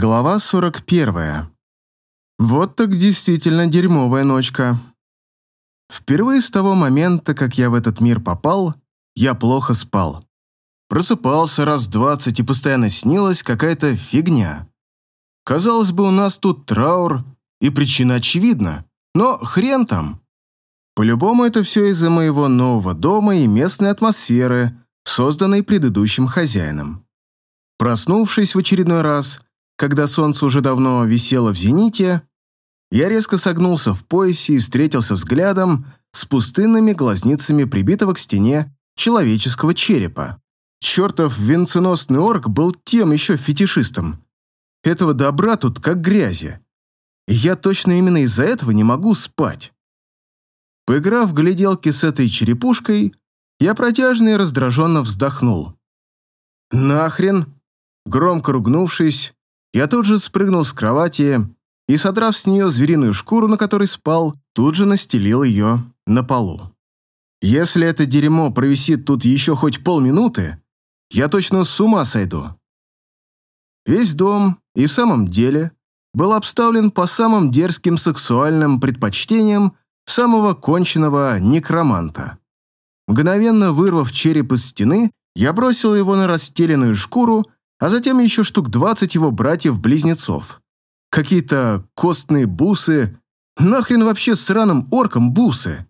Глава 41. Вот так действительно дерьмовая ночка. Впервые с того момента, как я в этот мир попал, я плохо спал. Просыпался раз двадцать и постоянно снилась какая-то фигня. Казалось бы, у нас тут траур, и причина очевидна, но хрен там. По-любому это все из-за моего нового дома и местной атмосферы, созданной предыдущим хозяином. Проснувшись в очередной раз, когда солнце уже давно висело в зените, я резко согнулся в поясе и встретился взглядом с пустынными глазницами прибитого к стене человеческого черепа. Чертов венценосный орк был тем еще фетишистом. Этого добра тут как грязи. И я точно именно из-за этого не могу спать. Поиграв в гляделки с этой черепушкой, я протяжно и раздраженно вздохнул. «Нахрен!» Громко ругнувшись, я тут же спрыгнул с кровати и, содрав с нее звериную шкуру, на которой спал, тут же настелил ее на полу. Если это дерьмо провисит тут еще хоть полминуты, я точно с ума сойду. Весь дом и в самом деле был обставлен по самым дерзким сексуальным предпочтениям самого конченного некроманта. Мгновенно вырвав череп из стены, я бросил его на расстеленную шкуру а затем еще штук двадцать его братьев-близнецов. Какие-то костные бусы. Нахрен вообще сраным оркам бусы?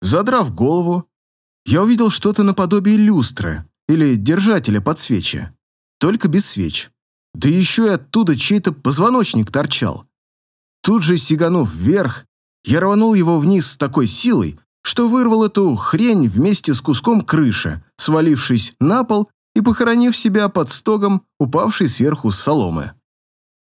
Задрав голову, я увидел что-то наподобие люстры или держателя под свечи, только без свеч. Да еще и оттуда чей-то позвоночник торчал. Тут же, сиганув вверх, я рванул его вниз с такой силой, что вырвал эту хрень вместе с куском крыши, свалившись на пол и похоронив себя под стогом, упавшей сверху соломы.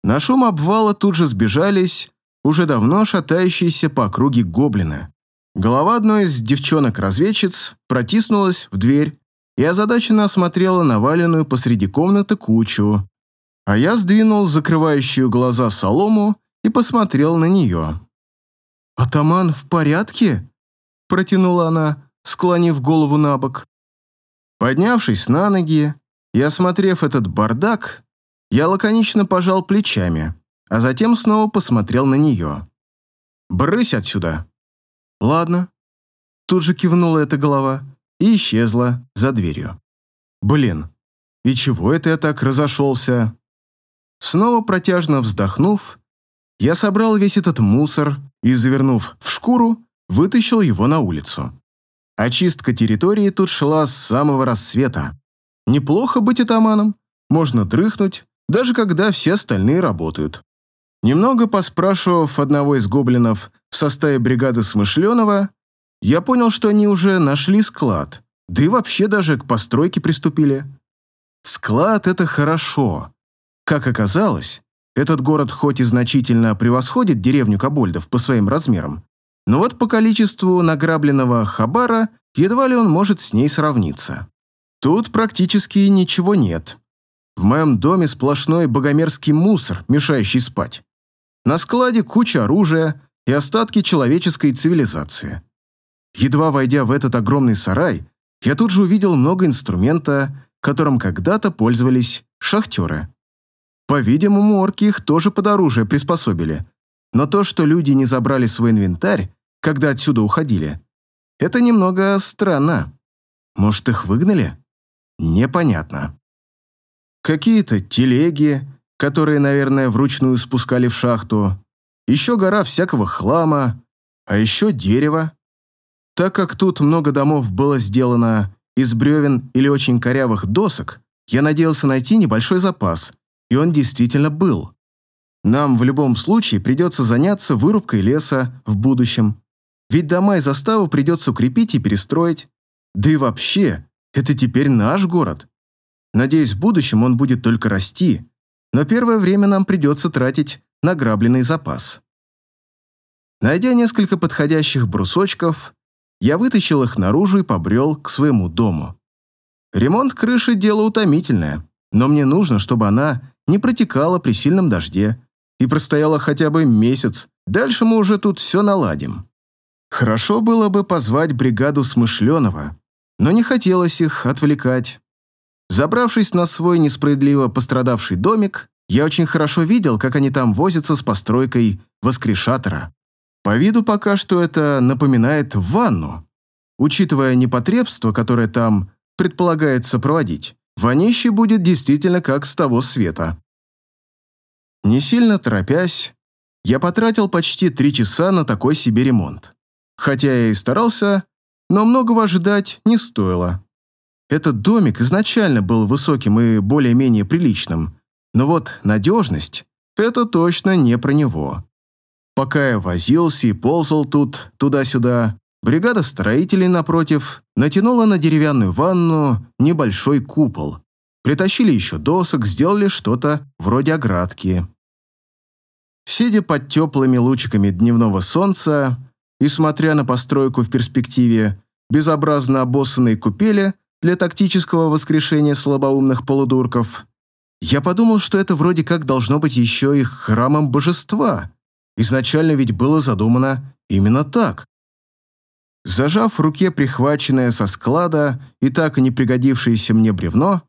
На шум обвала тут же сбежались уже давно шатающиеся по округе гоблины. Голова одной из девчонок-разведчиц протиснулась в дверь и озадаченно осмотрела наваленную посреди комнаты кучу, а я сдвинул закрывающую глаза солому и посмотрел на нее. «Атаман в порядке?» – протянула она, склонив голову на бок. Поднявшись на ноги и осмотрев этот бардак, я лаконично пожал плечами, а затем снова посмотрел на нее. «Брысь отсюда!» «Ладно». Тут же кивнула эта голова и исчезла за дверью. «Блин, и чего это я так разошелся?» Снова протяжно вздохнув, я собрал весь этот мусор и, завернув в шкуру, вытащил его на улицу. Очистка территории тут шла с самого рассвета. Неплохо быть атаманом, можно дрыхнуть, даже когда все остальные работают. Немного поспрашивав одного из гоблинов в составе бригады Смышленова, я понял, что они уже нашли склад, да и вообще даже к постройке приступили. Склад — это хорошо. Как оказалось, этот город хоть и значительно превосходит деревню Кобольдов по своим размерам, но вот по количеству награбленного хабара едва ли он может с ней сравниться. Тут практически ничего нет. В моем доме сплошной богомерзкий мусор, мешающий спать. На складе куча оружия и остатки человеческой цивилизации. Едва войдя в этот огромный сарай, я тут же увидел много инструмента, которым когда-то пользовались шахтеры. По-видимому, орки их тоже под оружие приспособили. Но то, что люди не забрали свой инвентарь, когда отсюда уходили. Это немного странно. Может, их выгнали? Непонятно. Какие-то телеги, которые, наверное, вручную спускали в шахту. Еще гора всякого хлама, а еще дерево. Так как тут много домов было сделано из бревен или очень корявых досок, я надеялся найти небольшой запас, и он действительно был. Нам в любом случае придется заняться вырубкой леса в будущем. Ведь дома и заставу придется укрепить и перестроить. Да и вообще, это теперь наш город. Надеюсь, в будущем он будет только расти, но первое время нам придется тратить награбленный запас. Найдя несколько подходящих брусочков, я вытащил их наружу и побрел к своему дому. Ремонт крыши – дело утомительное, но мне нужно, чтобы она не протекала при сильном дожде и простояла хотя бы месяц, дальше мы уже тут все наладим. Хорошо было бы позвать бригаду Смышленого, но не хотелось их отвлекать. Забравшись на свой несправедливо пострадавший домик, Я очень хорошо видел, как они там возятся с постройкой воскрешатора. По виду пока что это напоминает ванну. Учитывая непотребство, которое там предполагается проводить, вонище будет действительно как с того света. Не сильно торопясь, я потратил почти три часа на такой себе ремонт. Хотя я и старался, но многого ожидать не стоило. Этот домик изначально был высоким и более-менее приличным, но вот надежность – это точно не про него. Пока я возился и ползал тут, туда-сюда, бригада строителей напротив натянула на деревянную ванну небольшой купол. Притащили еще досок, сделали что-то вроде оградки. Сидя под теплыми лучиками дневного солнца и смотря на постройку в перспективе, безобразно обоссанные купели для тактического воскрешения слабоумных полудурков, я подумал, что это вроде как должно быть еще и храмом божества. Изначально ведь было задумано именно так. Зажав в руке прихваченное со склада и так и не пригодившееся мне бревно,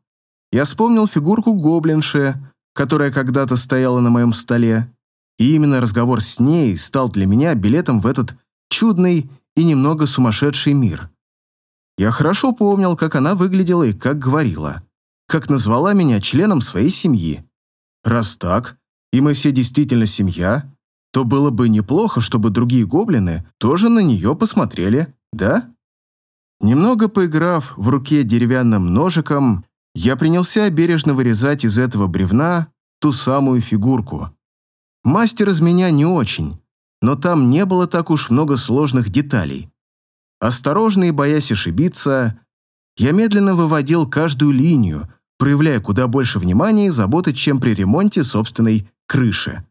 я вспомнил фигурку гоблинши, которая когда-то стояла на моем столе, и именно разговор с ней стал для меня билетом в этот чудный и немного сумасшедший мир. Я хорошо помнил, как она выглядела и как говорила как назвала меня членом своей семьи. Раз так, и мы все действительно семья, то было бы неплохо, чтобы другие гоблины тоже на нее посмотрели, да? Немного поиграв в руке деревянным ножиком, я принялся бережно вырезать из этого бревна ту самую фигурку. Мастер из меня не очень, но там не было так уж много сложных деталей. Осторожно и боясь ошибиться, я медленно выводил каждую линию, проявляя куда больше внимания и заботы, чем при ремонте собственной крыши.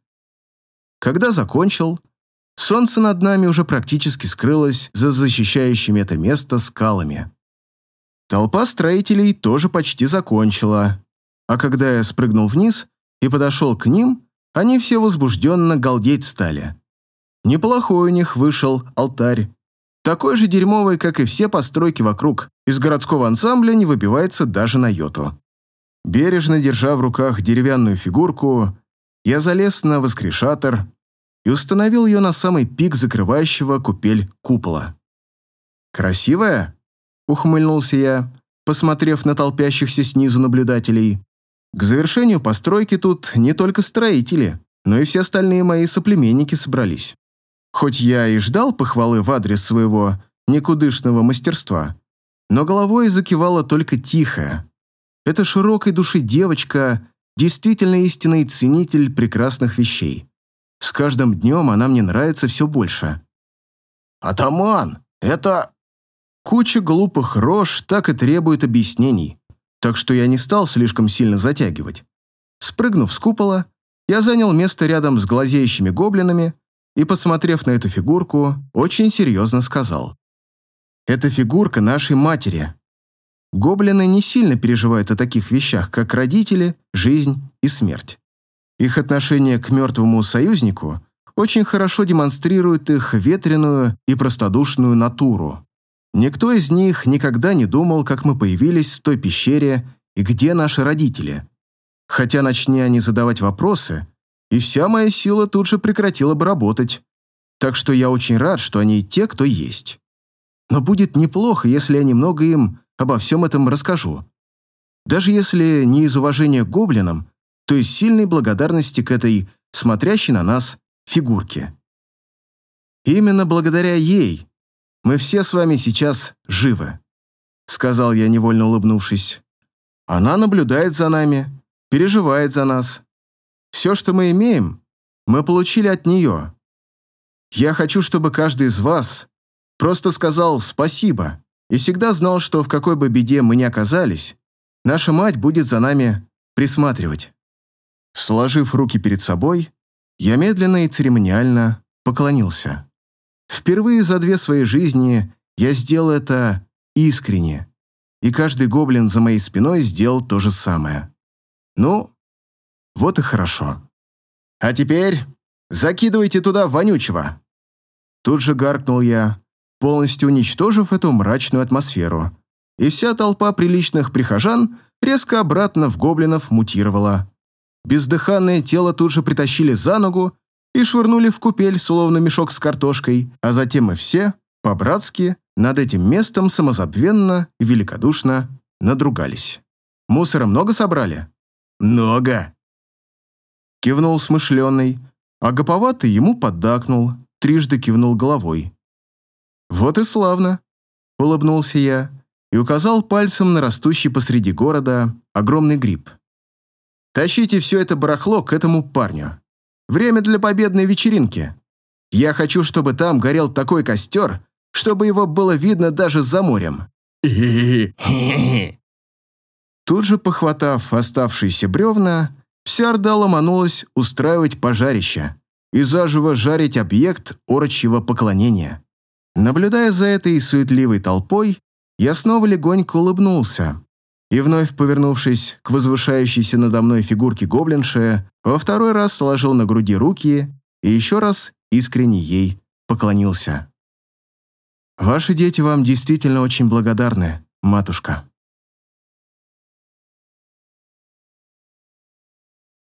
Когда закончил, солнце над нами уже практически скрылось за защищающими это место скалами. Толпа строителей тоже почти закончила, а когда я спрыгнул вниз и подошел к ним, они все возбужденно галдеть стали. Неплохой у них вышел алтарь. Такой же дерьмовый, как и все постройки вокруг. Из городского ансамбля не выбивается даже на йоту. Бережно держа в руках деревянную фигурку, я залез на воскрешатор и установил ее на самый пик закрывающего купель купола. «Красивая?» — ухмыльнулся я, посмотрев на толпящихся снизу наблюдателей. К завершению постройки тут не только строители, но и все остальные мои соплеменники собрались. Хоть я и ждал похвалы в адрес своего никудышного мастерства, но головой закивала только тихо, эта широкой души девочка действительно истинный ценитель прекрасных вещей. С каждым днем она мне нравится все больше. «Атаман, это...» Куча глупых рож так и требует объяснений, так что я не стал слишком сильно затягивать. Спрыгнув с купола, я занял место рядом с глазеющими гоблинами и, посмотрев на эту фигурку, очень серьезно сказал. «Это фигурка нашей матери, Гоблины не сильно переживают о таких вещах, как родители, жизнь и смерть. Их отношение к мертвому союзнику очень хорошо демонстрирует их ветреную и простодушную натуру. Никто из них никогда не думал, как мы появились в той пещере и где наши родители. Хотя начни они задавать вопросы, и вся моя сила тут же прекратила бы работать. Так что я очень рад, что они те, кто есть. Но будет неплохо, если я немного им обо всем этом расскажу. Даже если не из уважения к гоблинам, то из сильной благодарности к этой смотрящей на нас фигурке. Именно благодаря ей мы все с вами сейчас живы, сказал я, невольно улыбнувшись. Она наблюдает за нами, переживает за нас. Все, что мы имеем, мы получили от нее. Я хочу, чтобы каждый из вас просто сказал спасибо и всегда знал, что в какой бы беде мы ни оказались, наша мать будет за нами присматривать. Сложив руки перед собой, я медленно и церемониально поклонился. Впервые за две свои жизни я сделал это искренне, и каждый гоблин за моей спиной сделал то же самое. Ну, вот и хорошо. А теперь закидывайте туда вонючего. Тут же гаркнул я, полностью уничтожив эту мрачную атмосферу. И вся толпа приличных прихожан резко обратно в гоблинов мутировала. Бездыханное тело тут же притащили за ногу и швырнули в купель, словно мешок с картошкой, а затем мы все, по-братски, над этим местом самозабвенно и великодушно надругались. «Мусора много собрали?» «Много!» Кивнул смышленый, а гоповатый ему поддакнул, трижды кивнул головой. «Вот и славно!» — улыбнулся я и указал пальцем на растущий посреди города огромный гриб. «Тащите все это барахло к этому парню. Время для победной вечеринки. Я хочу, чтобы там горел такой костер, чтобы его было видно даже за морем». Тут же, похватав оставшиеся бревна, вся орда ломанулась устраивать пожарище и заживо жарить объект орочьего поклонения. Наблюдая за этой суетливой толпой, я снова легонько улыбнулся и, вновь повернувшись к возвышающейся надо мной фигурке гоблинши, во второй раз сложил на груди руки и еще раз искренне ей поклонился. «Ваши дети вам действительно очень благодарны, матушка».